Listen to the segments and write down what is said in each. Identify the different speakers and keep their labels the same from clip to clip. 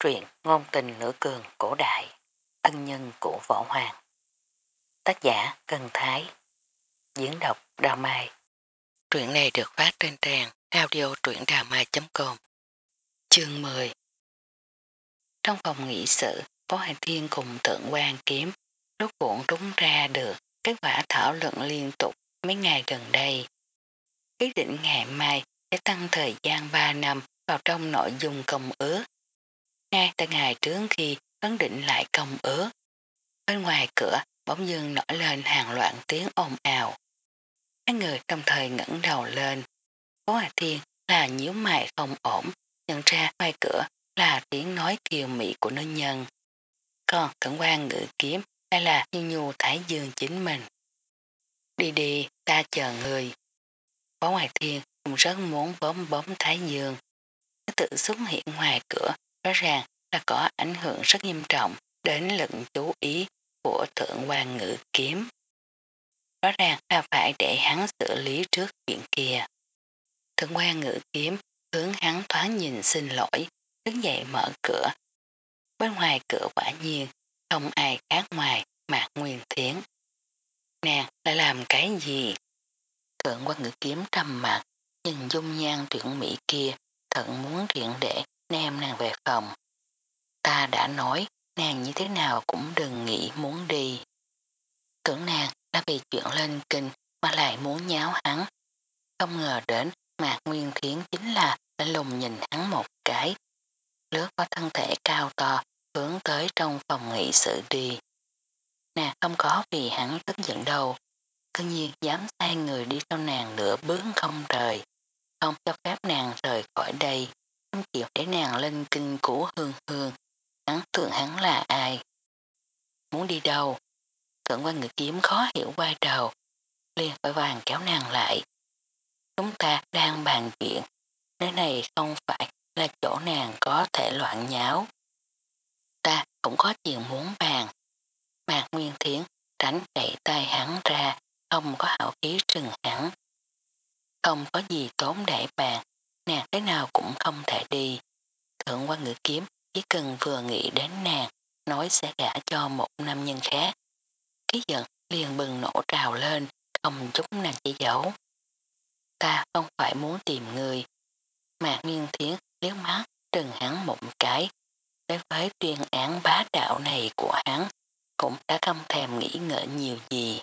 Speaker 1: Truyện ngôn tình nửa cường cổ đại, ân nhân của võ hoàng. Tác giả Cần Thái, diễn đọc Đào Mai. Truyện này được phát trên trang audio truyệnđàmai.com Chương 10 Trong phòng nghị sự, Phó Hành Thiên cùng Thượng quan Kiếm rốt cuộn rúng ra được kết quả thảo luận liên tục mấy ngày gần đây. Quyết định ngày mai sẽ tăng thời gian 3 năm vào trong nội dung công ước ngay từ ngày trước khi vấn định lại công ước. Bên ngoài cửa bỗng dưng nổi lên hàng loạn tiếng ồn ào. Hai người trong thời ngẩng đầu lên. Cố Hà Thiên là nhíu mày không ổn, nhận ra ngoài cửa là tiếng nói kiều mị của nữ nhân. Còn cẩn quan ngự kiếm hay là như nhu thái dương chính mình. Đi đi, ta chờ người. Phó Hoài Thiên cũng rất muốn bấm bấm thái dương. Nó tự xuất hiện ngoài cửa rõ ràng là có ảnh hưởng rất nghiêm trọng đến lực chú ý của thượng quan ngữ kiếm. Rõ ràng là phải để hắn xử lý trước chuyện kia. Thượng quan ngữ kiếm hướng hắn thoáng nhìn xin lỗi, đứng dậy mở cửa. Bên ngoài cửa quả nhiên, không ai khác ngoài mạc nguyên thiến. Nàng lại làm cái gì? Thượng quan ngữ kiếm trầm mặt, nhìn dung nhan tuyển mỹ kia, thận muốn riêng để đem nàng về phòng. Ta đã nói, nàng như thế nào cũng đừng nghĩ muốn đi. Tưởng nàng đã bị chuyện lên kinh mà lại muốn nháo hắn. Không ngờ đến, Mạc Nguyên Thiến chính là đã lùng nhìn hắn một cái. Lướt có thân thể cao to, hướng tới trong phòng nghị sự đi. Nàng không có vì hắn tức giận đâu. Cứ nhiên dám sai người đi sau nàng nửa bước không rời. Không cho phép nàng rời khỏi đây. Không chịu để nàng lên kinh của hương hương hắn tưởng hắn là ai. Muốn đi đâu? Thượng quan ngự kiếm khó hiểu quay đầu, liền phải vàng kéo nàng lại. Chúng ta đang bàn chuyện, nơi này không phải là chỗ nàng có thể loạn nháo. Ta cũng có chuyện muốn bàn. Mạc Nguyên Thiến tránh đẩy tay hắn ra, không có hảo khí trừng hắn. Không có gì tốn để bàn, nàng thế nào cũng không thể đi. Thượng quan ngự kiếm chỉ cần vừa nghĩ đến nàng, nói sẽ gả cho một nam nhân khác. Cái giận liền bừng nổ trào lên, không chút nàng chỉ giấu. Ta không phải muốn tìm người. Mạc Nguyên Thiến liếc mắt trừng hắn một cái. Đối với tuyên án bá đạo này của hắn, cũng đã không thèm nghĩ ngợi nhiều gì.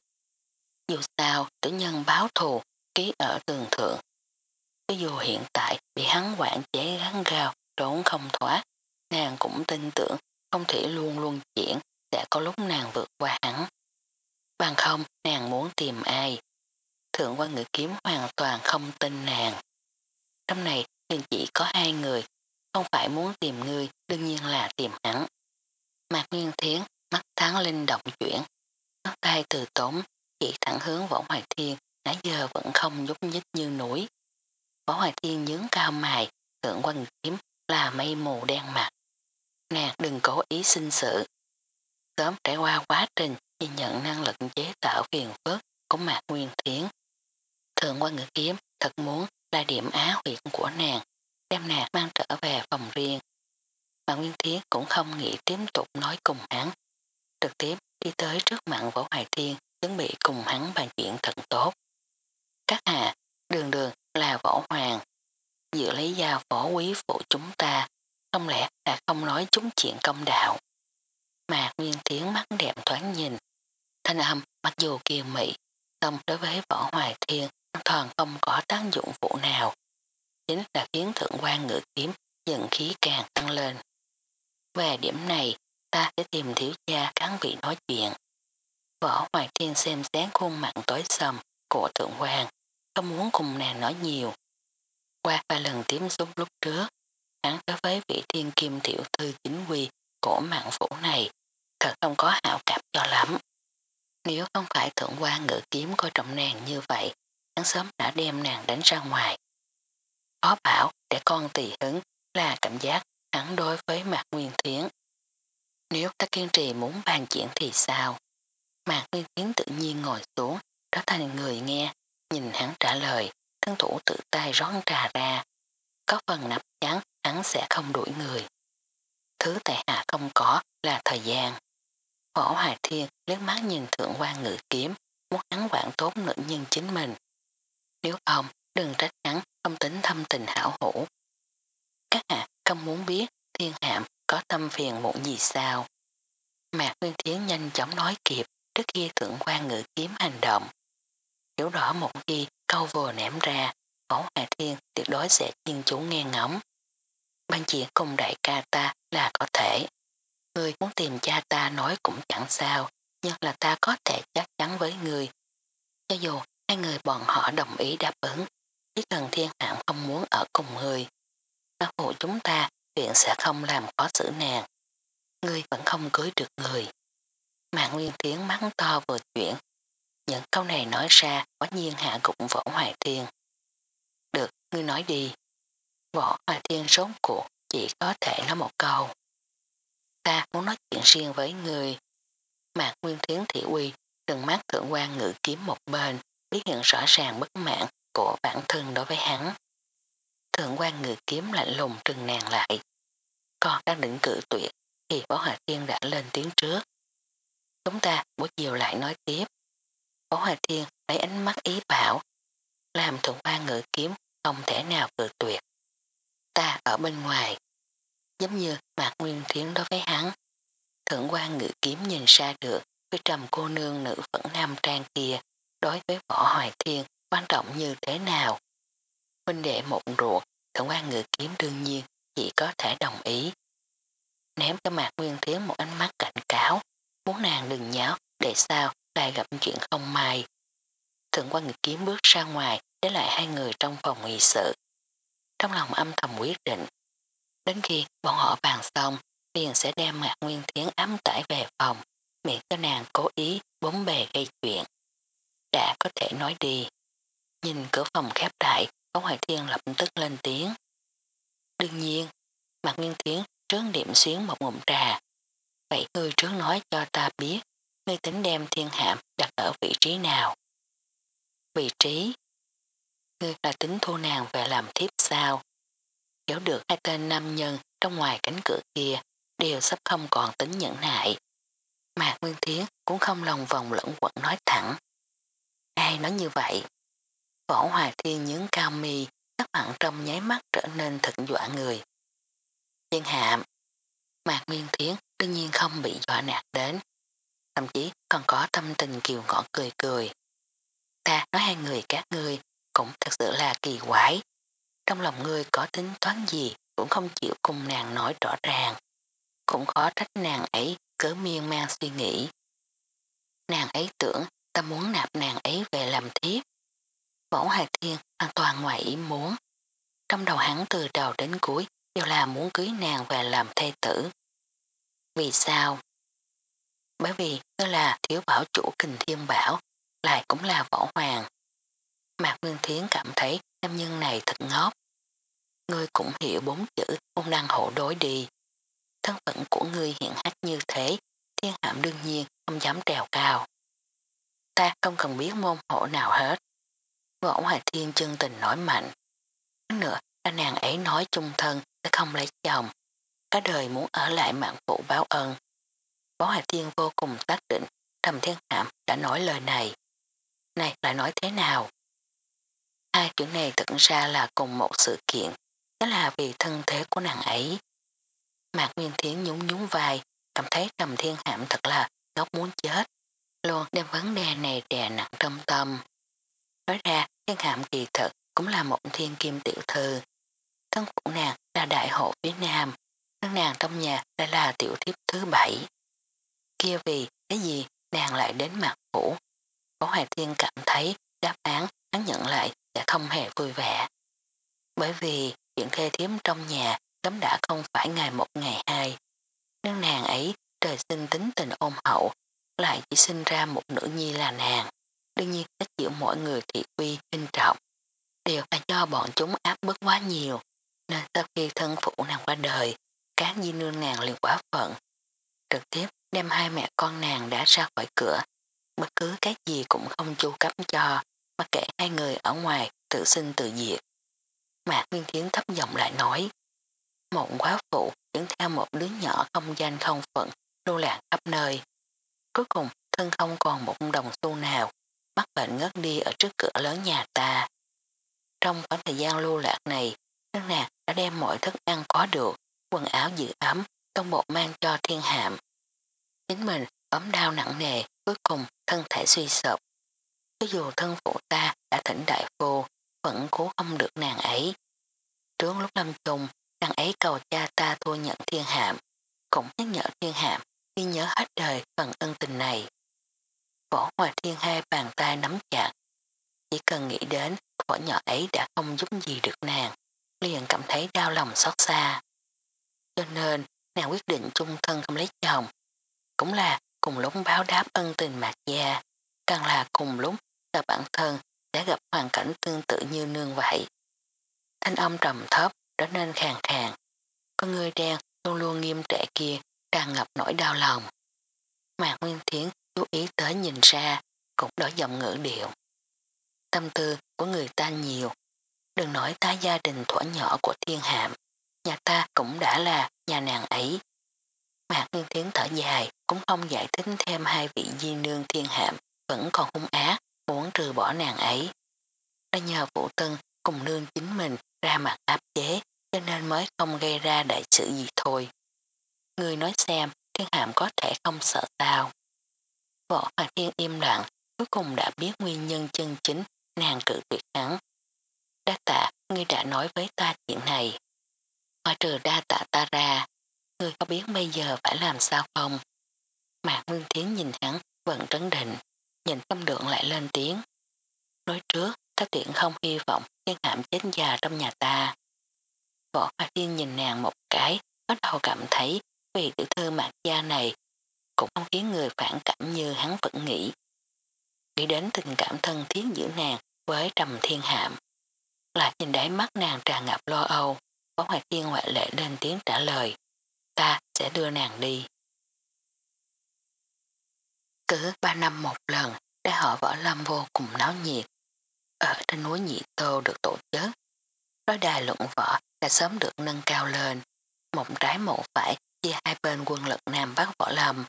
Speaker 1: Dù sao, tử nhân báo thù, ký ở tường thượng. Cho dù hiện tại bị hắn quản chế gắn gao, trốn không thoát, nàng cũng tin tưởng không thể luôn luôn chuyển sẽ có lúc nàng vượt qua hắn. Bằng không nàng muốn tìm ai. Thượng quan ngữ kiếm hoàn toàn không tin nàng. Trong này liền chỉ có hai người, không phải muốn tìm người đương nhiên là tìm hắn. Mạc Nguyên Thiến mắt tháng linh động chuyển, ngón tay từ tốn chỉ thẳng hướng Võ Hoài Thiên nãy giờ vẫn không nhúc nhích như núi. Võ Hoài Thiên nhướng cao mài, thượng quan kiếm là mây mù đen mặt nàng đừng cố ý sinh sự. Sớm trải qua quá trình ghi nhận năng lực chế tạo phiền phức của mạc nguyên thiến. Thượng quan ngữ kiếm thật muốn là điểm á huyện của nàng, đem nàng mang trở về phòng riêng. Mạc Nguyên Thiến cũng không nghĩ tiếp tục nói cùng hắn. Trực tiếp đi tới trước mặt Võ Hoài Thiên chuẩn bị cùng hắn bàn chuyện thật tốt. Các hạ, đường đường là Võ Hoàng. dự lấy gia võ quý phụ chúng ta không lẽ là không nói chúng chuyện công đạo. Mạc Nguyên Tiến mắt đẹp thoáng nhìn. Thanh âm mặc dù kiều mị, xong đối với võ hoài thiên hoàn toàn không có tác dụng phụ nào. Chính là khiến thượng quan ngự kiếm dần khí càng tăng lên. Về điểm này, ta sẽ tìm thiếu gia cán vị nói chuyện. Võ hoài thiên xem sáng khuôn mặt tối sầm của thượng quan, không muốn cùng nàng nói nhiều. Qua vài lần tiếp xúc lúc trước, hắn đối với vị thiên kim tiểu thư chính quy của mạng phủ này thật không có hảo cảm cho lắm. Nếu không phải thượng quan ngự kiếm coi trọng nàng như vậy, hắn sớm đã đem nàng đánh ra ngoài. Khó bảo để con tỳ hứng là cảm giác hắn đối với Mạc Nguyên Thiến. Nếu ta kiên trì muốn bàn chuyện thì sao? Mạc Nguyên Thiến tự nhiên ngồi xuống, trở thành người nghe, nhìn hắn trả lời, thân thủ tự tay rót trà ra. Có phần nắp chắn, hắn sẽ không đuổi người. thứ tại hạ không có là thời gian. Võ Hoài Thiên liếc mắt nhìn thượng quan ngự kiếm, muốn hắn quản tốt nữ nhân chính mình. Nếu không, đừng trách hắn không tính thâm tình hảo hữu. Các hạ không muốn biết thiên hạm có tâm phiền muộn gì sao. Mạc Nguyên Thiến nhanh chóng nói kịp trước khi thượng quan ngự kiếm hành động. Hiểu rõ một khi câu vừa ném ra, Võ Hà Thiên tuyệt đối sẽ chuyên chú nghe ngóng. Ban chuyện cùng đại ca ta là có thể. Người muốn tìm cha ta nói cũng chẳng sao, nhưng là ta có thể chắc chắn với người. Cho dù hai người bọn họ đồng ý đáp ứng, chỉ cần thiên hạng không muốn ở cùng người. Bác hộ chúng ta chuyện sẽ không làm khó xử nàng. Ngươi vẫn không cưới được người. Mạng Nguyên Tiến mắng to vừa chuyển. Những câu này nói ra quá nhiên hạ gụng võ hoài thiên. Được, ngươi nói đi. Võ hoài thiên rốt cuộc chỉ có thể nói một câu. Ta muốn nói chuyện riêng với người. Mạc Nguyên Thiến Thị Uy từng mắt thượng quan ngự kiếm một bên, biết hiện rõ ràng bất mãn của bản thân đối với hắn. Thượng quan ngự kiếm lạnh lùng trừng nàng lại. Còn đang định cự tuyệt thì Võ hoài Thiên đã lên tiếng trước. Chúng ta buổi chiều lại nói tiếp. Võ Hòa Thiên lấy ánh mắt ý bảo, làm thượng quan ngự kiếm không thể nào cự tuyệt. Ta ở bên ngoài, giống như Mạc Nguyên Thiến đối với hắn. Thượng quan ngự kiếm nhìn xa được với trầm cô nương nữ phẫn nam trang kia đối với võ hoài thiên quan trọng như thế nào. Huynh đệ một ruột, thượng quan ngự kiếm đương nhiên chỉ có thể đồng ý. Ném cho Mạc Nguyên Thiến một ánh mắt cảnh cáo, muốn nàng đừng nháo để sao lại gặp chuyện không may. Thượng quan nghịch kiếm bước ra ngoài để lại hai người trong phòng nghị sự. Trong lòng âm thầm quyết định, đến khi bọn họ bàn xong liền sẽ đem Mạc Nguyên Thiến ám tải về phòng, miệng cho nàng cố ý bốn bề gây chuyện. Đã có thể nói đi. Nhìn cửa phòng khép đại, Tống Hoài Thiên lập tức lên tiếng. Đương nhiên, Mạc Nguyên Thiến trướng điểm xuyến một ngụm trà. Vậy ngươi trước nói cho ta biết, ngươi tính đem thiên hạm đặt ở vị trí nào? Vị trí? Ngươi là tính thu nàng về làm thiếp sao? Hiểu được hai tên nam nhân trong ngoài cánh cửa kia đều sắp không còn tính nhẫn nại. Mạc Nguyên Thiến cũng không lòng vòng lẫn quẩn nói thẳng. Ai nói như vậy? Võ Hoài Thiên nhướng cao mi, các bạn trong nháy mắt trở nên thật dọa người. Thiên hạm, Mạc Nguyên Thiến đương nhiên không bị dọa nạt đến, thậm chí còn có tâm tình kiều ngõ cười cười. Ta nói hai người các ngươi cũng thật sự là kỳ quái. Trong lòng ngươi có tính toán gì cũng không chịu cùng nàng nói rõ ràng. Cũng khó trách nàng ấy cớ miên man suy nghĩ. Nàng ấy tưởng ta muốn nạp nàng ấy về làm thiếp. Võ Hải Thiên hoàn toàn ngoài ý muốn. Trong đầu hắn từ đầu đến cuối đều là muốn cưới nàng về làm thê tử. Vì sao? Bởi vì nó là thiếu bảo chủ kình thiên bảo, lại cũng là võ hoàng. Mạc Nguyên Thiến cảm thấy nam nhân này thật ngốc. Ngươi cũng hiểu bốn chữ ung năng hộ đối đi. Thân phận của ngươi hiện hách như thế, thiên hạm đương nhiên không dám trèo cao. Ta không cần biết môn hộ nào hết. Võ Hoài Thiên chân tình nói mạnh. Nữa ta nàng ấy nói chung thân sẽ không lấy chồng. Cả đời muốn ở lại mạng phụ báo ơn. Võ Hải Thiên vô cùng xác định Trầm Thiên Hạm đã nói lời này. Này lại nói thế nào? Hai chữ này thật ra là cùng một sự kiện. Đó là vì thân thế của nàng ấy. Mạc Nguyên Thiến nhún nhún vai, cảm thấy Trầm Thiên Hạm thật là ngốc muốn chết. Luôn đem vấn đề này đè nặng trong tâm. Nói ra, Thiên Hạm kỳ thật cũng là một thiên kim tiểu thư. Thân phụ nàng là đại hộ phía Nam, thân nàng trong nhà lại là tiểu thiếp thứ bảy. Kia vì cái gì nàng lại đến mặt phủ. cố Hoài Thiên cảm thấy đáp án hắn nhận lại sẽ không hề vui vẻ. Bởi vì chuyện thê thiếm trong nhà cấm đã không phải ngày một ngày hai. Nhưng nàng ấy trời sinh tính tình ôn hậu, lại chỉ sinh ra một nữ nhi là nàng. Đương nhiên cách chịu mọi người thị quy kinh trọng. Đều là cho bọn chúng áp bức quá nhiều, nên sau khi thân phụ nàng qua đời, các di nương nàng liền quá phận. Trực tiếp đem hai mẹ con nàng đã ra khỏi cửa, bất cứ cái gì cũng không chu cấp cho, mặc kệ hai người ở ngoài tự sinh tự diệt. Mạc Nguyên Thiến thấp giọng lại nói, một quá phụ dẫn theo một đứa nhỏ không danh không phận, lưu lạc khắp nơi. Cuối cùng, thân không còn một đồng xu nào, mắc bệnh ngất đi ở trước cửa lớn nhà ta. Trong khoảng thời gian lưu lạc này, nương nàng đã đem mọi thức ăn có được, quần áo giữ ấm, công bộ mang cho thiên hạm. Chính mình ấm đau nặng nề, cuối cùng thân thể suy sụp. Cho dù thân phụ ta đã thỉnh đại phu, vẫn cố không được nàng ấy. Trước lúc lâm chung, nàng ấy cầu cha ta thua nhận thiên hạm, cũng nhắc nhở thiên hạm ghi nhớ hết đời phần ân tình này. Võ ngoài Thiên hai bàn tay nắm chặt, chỉ cần nghĩ đến võ nhỏ ấy đã không giúp gì được nàng, liền cảm thấy đau lòng xót xa. Cho nên, nàng quyết định chung thân không lấy chồng, cũng là cùng lúc báo đáp ân tình mạc gia, càng là cùng lúc là bản thân sẽ gặp hoàn cảnh tương tự như nương vậy. Thanh âm trầm thấp trở nên khàn khàn, con người đen luôn luôn nghiêm trệ kia tràn ngập nỗi đau lòng. Mạc Nguyên Thiến chú ý tới nhìn ra, cũng đổi giọng ngữ điệu. Tâm tư của người ta nhiều, đừng nói ta gia đình thuở nhỏ của thiên hạm, nhà ta cũng đã là nhà nàng ấy. Mạc Nguyên Thiến thở dài cũng không giải thích thêm hai vị di nương thiên hạm vẫn còn hung ác muốn trừ bỏ nàng ấy. Đã nhờ vũ tân cùng nương chính mình ra mặt áp chế cho nên mới không gây ra đại sự gì thôi. Người nói xem thiên hạm có thể không sợ tao? Võ Hoàng Thiên im lặng cuối cùng đã biết nguyên nhân chân chính nàng cự tuyệt hắn. Đa tạ, ngươi đã nói với ta chuyện này. Ngoài trừ đa tạ ta ra, ngươi có biết bây giờ phải làm sao không? Mạc Nguyên Thiến nhìn hắn vẫn trấn định, nhìn tâm lượng lại lên tiếng. Nói trước, ta tiện không hy vọng thiên hạm chết già trong nhà ta. Võ Hoa Thiên nhìn nàng một cái, bắt đầu cảm thấy vì tiểu thư mạc gia này cũng không khiến người phản cảm như hắn vẫn nghĩ. Nghĩ đến tình cảm thân thiết giữa nàng với trầm thiên hạm. Lại nhìn đáy mắt nàng tràn ngập lo âu, Võ hoài thiên ngoại lệ lên tiếng trả lời. Ta sẽ đưa nàng đi. Cứ ba năm một lần, để họ võ lâm vô cùng náo nhiệt. Ở trên núi Nhị Tô được tổ chức. Đối đài luận võ đã sớm được nâng cao lên. Một trái một phải chia hai bên quân lực Nam Bắc võ lâm.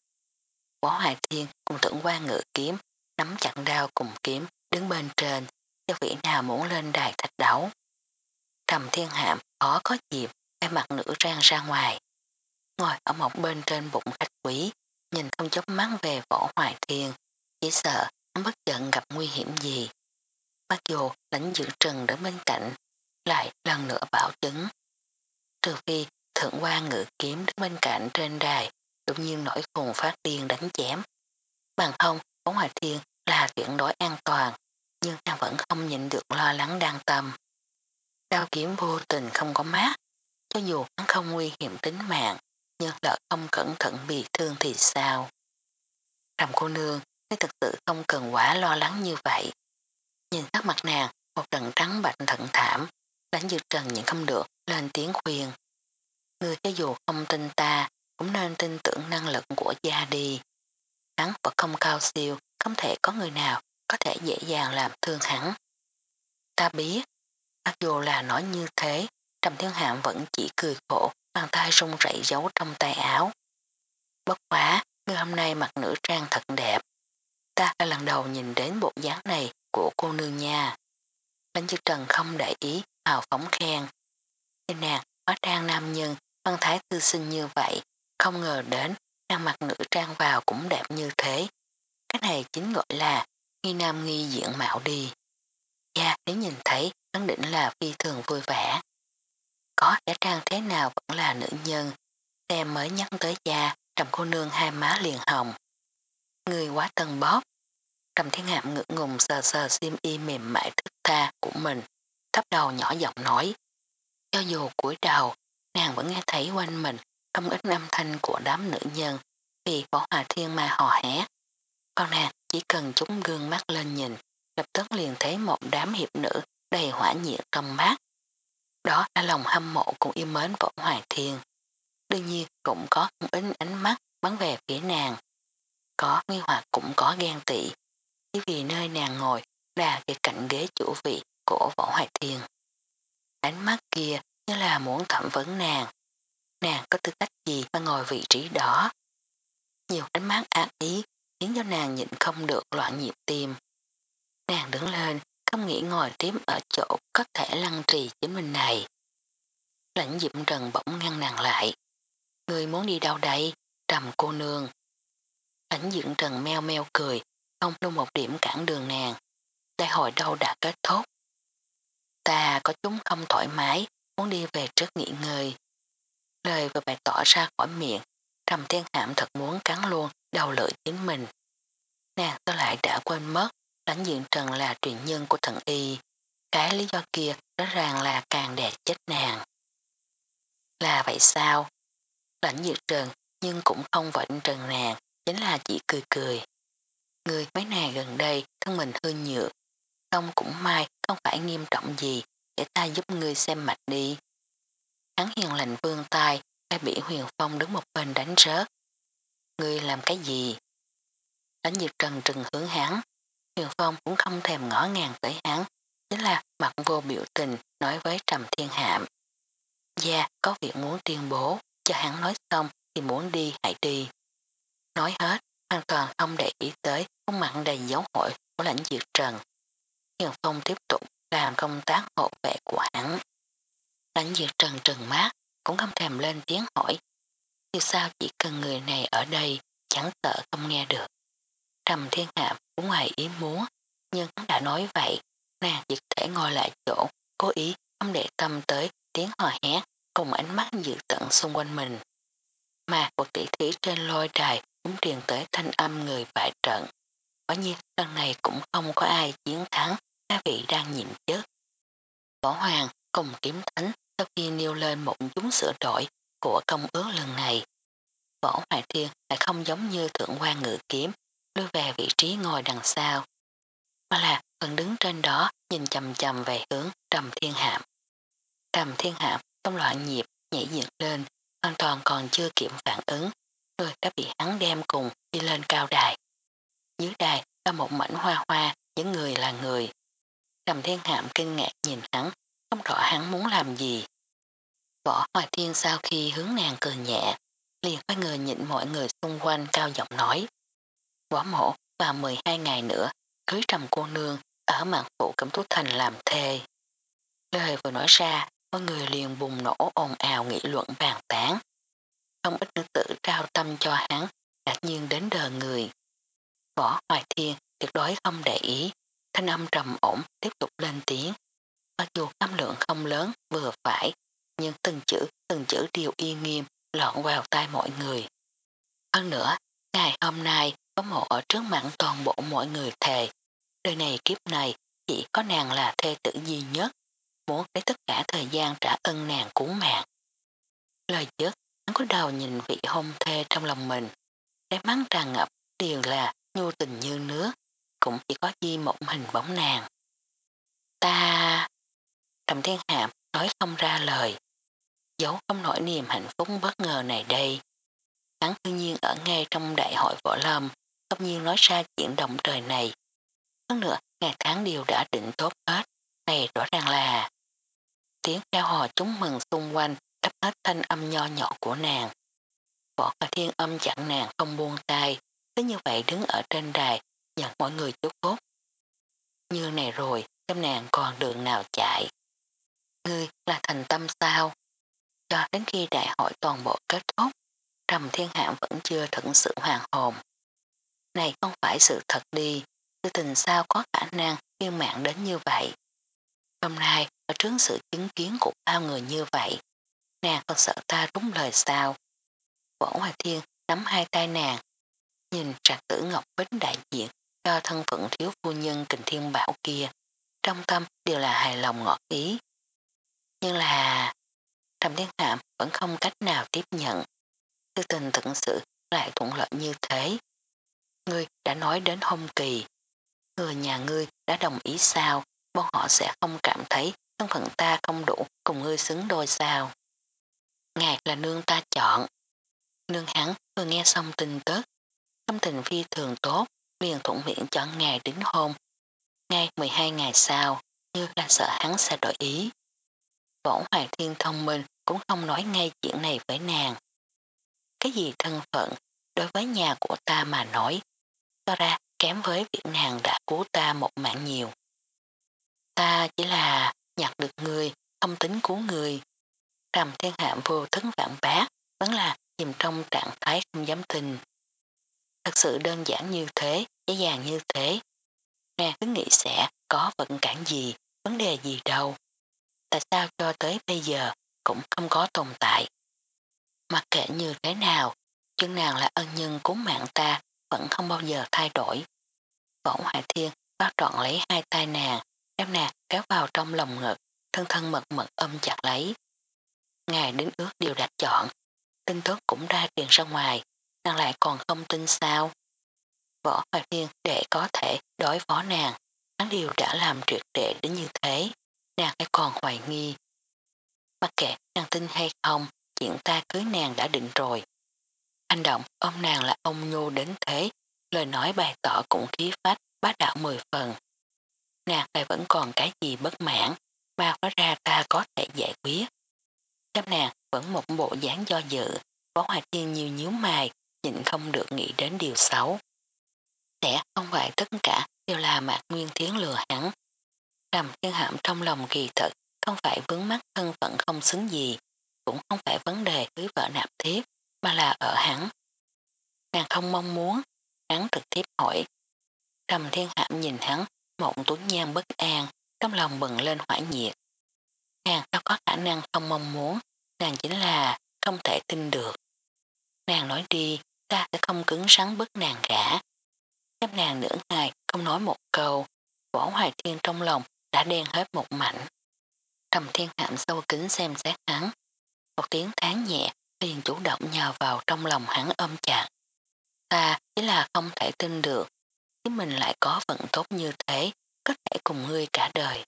Speaker 1: Võ Hoài Thiên cùng tưởng qua ngựa kiếm, nắm chặt đao cùng kiếm, đứng bên trên, cho vị nào muốn lên đài thách đấu. Trầm thiên hạm khó có dịp, hai mặt nữ trang ra ngoài. Ngồi ở một bên trên bụng khách quý, nhìn không chốc mắt về võ Hoài Thiên, chỉ sợ hắn bất chận gặp nguy hiểm gì. Mặc dù lãnh dự trần đứng bên cạnh, lại lần nữa bảo chứng. Trừ phi thượng quan ngự kiếm đứng bên cạnh trên đài đột nhiên nổi khùng phát điên đánh chém. Bằng không, võ hoài thiên là tuyển đối an toàn, nhưng hắn vẫn không nhịn được lo lắng đang tâm. Đao kiếm vô tình không có mát, cho dù hắn không nguy hiểm tính mạng, nhưng lỡ không cẩn thận bị thương thì sao? Trầm cô nương, nếu thực sự không cần quá lo lắng như vậy. Nhìn sắc mặt nàng, một trận trắng bạch thận thảm, đánh dược trần những không được, lên tiếng khuyên. Người cho dù không tin ta, cũng nên tin tưởng năng lực của gia đi. Hắn vẫn không cao siêu, không thể có người nào có thể dễ dàng làm thương hắn. Ta biết, mặc dù là nói như thế, Trầm Thiên Hạm vẫn chỉ cười khổ, bàn tay rung rẩy giấu trong tay áo. Bất quá, người hôm nay mặc nữ trang thật đẹp. Ta là lần đầu nhìn đến bộ dáng này của cô nương nha. Lãnh chư trần không để ý, hào phóng khen. Tên nàng, hóa trang nam nhân, văn thái tư sinh như vậy, không ngờ đến, nàng mặc nữ trang vào cũng đẹp như thế. Cái này chính gọi là nghi nam nghi diện mạo đi. Gia nếu nhìn thấy, khẳng định là phi thường vui vẻ. Có giả trang thế nào vẫn là nữ nhân, xem mới nhắc tới gia, trầm cô nương hai má liền hồng. Người quá tân bóp, trầm thiên hạm ngưỡng ngùng sờ sờ xiêm y mềm mại thức tha của mình, thấp đầu nhỏ giọng nói. Cho dù cuối đầu, nàng vẫn nghe thấy quanh mình không ít âm thanh của đám nữ nhân vì võ hòa thiên ma hò hét. Con nàng chỉ cần chúng gương mắt lên nhìn, lập tức liền thấy một đám hiệp nữ đầy hỏa nhiệt trong mắt. Đó là lòng hâm mộ cũng yêu mến võ hoàng thiên. Đương nhiên cũng có không ít ánh mắt bắn về phía nàng. Có nghi hoặc cũng có ghen tị. Chỉ vì nơi nàng ngồi là cái cạnh ghế chủ vị của võ hoài thiên. Ánh mắt kia như là muốn thẩm vấn nàng. nàng có tư cách gì mà ngồi vị trí đó. Nhiều ánh mắt ác ý khiến cho nàng nhịn không được loạn nhịp tim. Nàng đứng lên, không nghĩ ngồi tiếp ở chỗ có thể lăng trì chính mình này. Lãnh diệm trần bỗng ngăn nàng lại. Người muốn đi đâu đây? Trầm cô nương. Lãnh diệm trần meo meo cười, không luôn một điểm cản đường nàng. Đại hội đâu đã kết thúc. Ta có chúng không thoải mái, muốn đi về trước nghỉ ngơi. Lời vừa bày tỏ ra khỏi miệng, trầm thiên hạm thật muốn cắn luôn đầu lưỡi chính mình. Nàng tôi lại đã quên mất, lãnh diện trần là truyền nhân của thần y. Cái lý do kia rõ ràng là càng đẹp chết nàng. Là vậy sao? Lãnh diện trần nhưng cũng không vẫn trần nàng, chính là chỉ cười cười. Người mấy ngày gần đây thân mình hơi nhược, không cũng may không phải nghiêm trọng gì để ta giúp ngươi xem mạch đi. Hắn hiền lành vương tay đã bị huyền phong đứng một bên đánh rớt. Ngươi làm cái gì? Đánh diệt trần trừng hướng hắn. Huyền phong cũng không thèm ngõ ngàng tới hắn, chính là mặt vô biểu tình nói với trầm thiên hạm. Gia có việc muốn tuyên bố, cho hắn nói xong thì muốn đi hãy đi. Nói hết, hoàn toàn không để ý tới khuôn mặn đầy dấu hội của lãnh diệt trần. Hiền Phong tiếp tục làm công tác hộ vệ của hắn. Lãnh diệt trần trừng mát, cũng không thèm lên tiếng hỏi. Dù sao chỉ cần người này ở đây, chẳng sợ không nghe được. Trầm thiên hạ cũng ngoài ý muốn, nhưng đã nói vậy, nàng chỉ thể ngồi lại chỗ, cố ý không để tâm tới tiếng hò hét cùng ánh mắt dự tận xung quanh mình. Mà cuộc tỷ thí trên lôi đài cũng truyền tới thanh âm người bại trận. Quả nhiên lần này cũng không có ai chiến thắng các vị đang nhiệm chức. Võ Hoàng cùng kiếm thánh sau khi nêu lên một chúng sửa đổi của công ước lần này. Võ Hoàng Thiên lại không giống như thượng quan ngự kiếm đưa về vị trí ngồi đằng sau. Mà là phần đứng trên đó nhìn chầm chầm về hướng trầm thiên hạm. Trầm thiên hạm trong loạn nhịp nhảy dựng lên hoàn toàn còn chưa kiểm phản ứng người đã bị hắn đem cùng đi lên cao đài. Dưới đài là một mảnh hoa hoa những người là người. Trầm thiên hạm kinh ngạc nhìn hắn không rõ hắn muốn làm gì. Võ Hoài Thiên sau khi hướng nàng cười nhẹ, liền có người nhịn mọi người xung quanh cao giọng nói. Võ mộ và 12 ngày nữa, cưới trầm cô nương ở mạng phụ cẩm tú thành làm thê. Lời vừa nói ra, mọi người liền bùng nổ ồn ào nghị luận bàn tán. Không ít nữ tử trao tâm cho hắn, ngạc nhiên đến đờ người. Võ Hoài Thiên tuyệt đối không để ý, thanh âm trầm ổn tiếp tục lên tiếng. Mặc dù âm lượng không lớn vừa phải, nhưng từng chữ từng chữ đều y nghiêm lọt vào tai mọi người. Hơn nữa, ngày hôm nay có mộ ở trước mặt toàn bộ mọi người thề. Đời này kiếp này chỉ có nàng là thê tử duy nhất, muốn lấy tất cả thời gian trả ân nàng cứu mạng. Lời dứt, hắn có đầu nhìn vị hôn thê trong lòng mình, để mắt tràn ngập đều là nhu tình như nước, cũng chỉ có di một hình bóng nàng. Ta... Trầm thiên hạm nói không ra lời. Giấu không nổi niềm hạnh phúc bất ngờ này đây. Hắn tự nhiên ở ngay trong đại hội võ lâm, không nhiên nói ra chuyện động trời này. Hơn nữa, ngày tháng đều đã định tốt hết, này rõ ràng là tiếng theo hò chúng mừng xung quanh đắp hết thanh âm nho nhỏ của nàng. Võ cả thiên âm chặn nàng không buông tay, cứ như vậy đứng ở trên đài, nhận mọi người chúc phúc. Như này rồi, trong nàng còn đường nào chạy. Ngươi là thành tâm sao? Cho đến khi đại hội toàn bộ kết thúc, Trầm Thiên Hạm vẫn chưa thận sự hoàng hồn. Này không phải sự thật đi, sự tình sao có khả năng viên mạng đến như vậy. Hôm nay, ở trước sự chứng kiến của bao người như vậy, nàng còn sợ ta đúng lời sao. Võ Hoài Thiên nắm hai tay nàng, nhìn trạc tử Ngọc Bính đại diện cho thân phận thiếu phu nhân kình thiên bảo kia, trong tâm đều là hài lòng ngọt ý. Nhưng là Trầm Thiên Hạm vẫn không cách nào tiếp nhận. Tư tình thật sự lại thuận lợi như thế. Ngươi đã nói đến hôn kỳ. Người nhà ngươi đã đồng ý sao, bọn họ sẽ không cảm thấy thân phận ta không đủ cùng ngươi xứng đôi sao. Ngài là nương ta chọn. Nương hắn vừa nghe xong tin tức. Tâm tình phi thường tốt, liền thuận miệng chọn ngài đính hôn. Ngay 12 ngày sau, như là sợ hắn sẽ đổi ý. Võ hoàng Thiên thông minh cũng không nói ngay chuyện này với nàng. Cái gì thân phận đối với nhà của ta mà nói, cho ra kém với việc nàng đã cứu ta một mạng nhiều. Ta chỉ là nhặt được người, không tính cứu người. Trầm thiên hạm vô thức vạn bác, vẫn là chìm trong trạng thái không dám tin. Thật sự đơn giản như thế, dễ dàng như thế. Nàng cứ nghĩ sẽ có vận cản gì, vấn đề gì đâu. Tại sao cho tới bây giờ cũng không có tồn tại. Mặc kệ như thế nào, chân nàng là ân nhân cứu mạng ta vẫn không bao giờ thay đổi. Võ Hoài Thiên bao trọn lấy hai tay nàng, đem nàng kéo vào trong lòng ngực, thân thân mật mật ôm chặt lấy. Ngài đến ước điều đạt chọn, tin tốt cũng ra truyền ra ngoài, nàng lại còn không tin sao. Võ Hoài Thiên để có thể đối phó nàng, hắn điều đã làm triệt để đến như thế, nàng hay còn hoài nghi. Mặc kệ nàng tin hay không, chuyện ta cưới nàng đã định rồi anh động ôm nàng là ông nhô đến thế, lời nói bày tỏ cũng khí phách, bá đạo mười phần. Nàng lại vẫn còn cái gì bất mãn, mà hóa ra ta có thể giải quyết. Chấp nàng vẫn một bộ dáng do dự, Võ Hoài Thiên nhiều nhíu mài, nhịn không được nghĩ đến điều xấu. Sẽ không phải tất cả đều là mạc nguyên thiến lừa hắn. Trầm thiên hạm trong lòng kỳ thật, không phải vướng mắt thân phận không xứng gì, cũng không phải vấn đề cưới vợ nạp thiếp, mà là ở hắn. Nàng không mong muốn, hắn trực tiếp hỏi. Trầm thiên hạm nhìn hắn, một tuấn nhan bất an, trong lòng bừng lên hỏa nhiệt. Nàng sao có khả năng không mong muốn, nàng chính là không thể tin được. Nàng nói đi, ta sẽ không cứng rắn bức nàng gã. Chấp nàng nửa ngày không nói một câu, võ hoài thiên trong lòng đã đen hết một mảnh. Trầm thiên hạm sâu kính xem xét hắn. Một tiếng tháng nhẹ liền chủ động nhào vào trong lòng hắn ôm chặt. Ta chỉ là không thể tin được, chứ mình lại có vận tốt như thế, có thể cùng ngươi cả đời.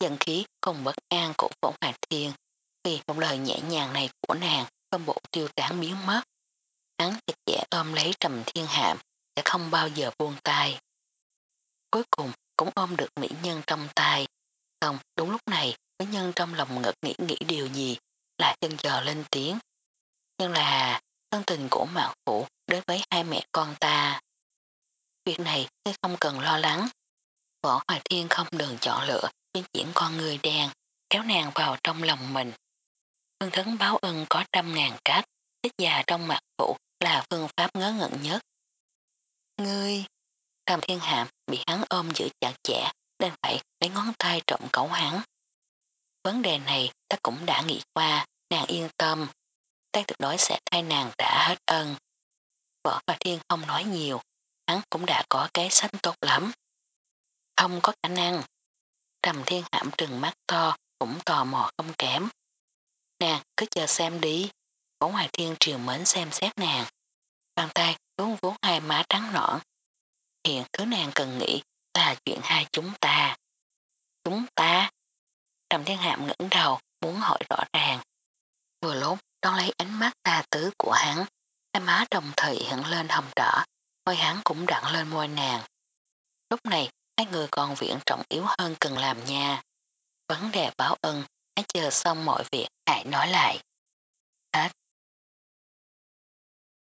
Speaker 1: Dần khí cùng bất an của phổ hòa thiên, vì một lời nhẹ nhàng này của nàng công bộ tiêu tán biến mất. Hắn chặt chẽ ôm lấy trầm thiên hạm, sẽ không bao giờ buông tay. Cuối cùng cũng ôm được mỹ nhân trong tay. Xong đúng lúc này, mỹ nhân trong lòng ngực nghĩ nghĩ điều gì, lại chân chờ lên tiếng. Nhưng là thân tình của mạo phụ đối với hai mẹ con ta. Việc này ngươi không cần lo lắng. Võ Hoài Thiên không đường chọn lựa biến chuyển con người đen, kéo nàng vào trong lòng mình. Phương thấn báo ân có trăm ngàn cách, ít già trong mặt phụ là phương pháp ngớ ngẩn nhất. Ngươi, Tam Thiên Hạm bị hắn ôm giữ chặt chẽ, nên phải lấy ngón tay trộm cẩu hắn. Vấn đề này ta cũng đã nghĩ qua, nàng yên tâm. Ta tuyệt đối sẽ thay nàng đã hết ân. Võ và Thiên không nói nhiều, hắn cũng đã có cái sách tốt lắm. Không có khả năng. Trầm Thiên Hạm trừng mắt to, cũng tò mò không kém. Nàng cứ chờ xem đi. Võ Hoài Thiên triều mến xem xét nàng. Bàn tay vốn vốn hai má trắng nõn. Hiện thứ nàng cần nghĩ là chuyện hai chúng ta. Chúng ta? Trầm Thiên Hạm ngẩng đầu muốn hỏi rõ ràng. Vừa lúc đón lấy ánh mắt tà tứ của hắn, hai má đồng thời hiện lên hồng đỏ, môi hắn cũng đặn lên môi nàng. Lúc này, hai người còn viện trọng yếu hơn cần làm nha. Vấn đề báo ân, hãy chờ xong mọi việc, hãy nói lại. Hết